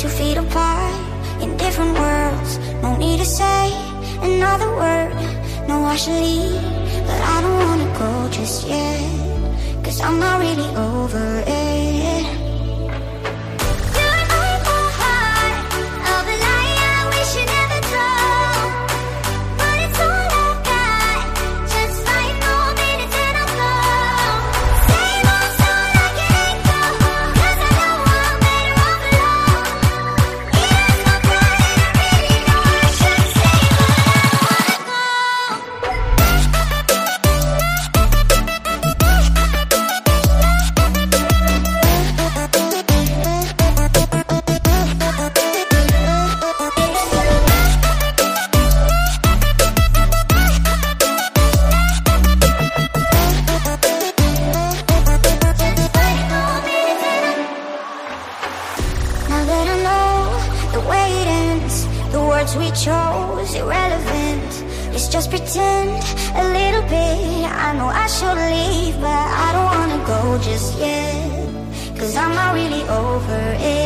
two feet apart in different worlds. No need to say another word. No, I should leave, but I don't wanna go just the words we chose irrelevant. Let's just pretend a little bit. I know I should leave, but I don't wanna go just yet. Cause I'm not really over it.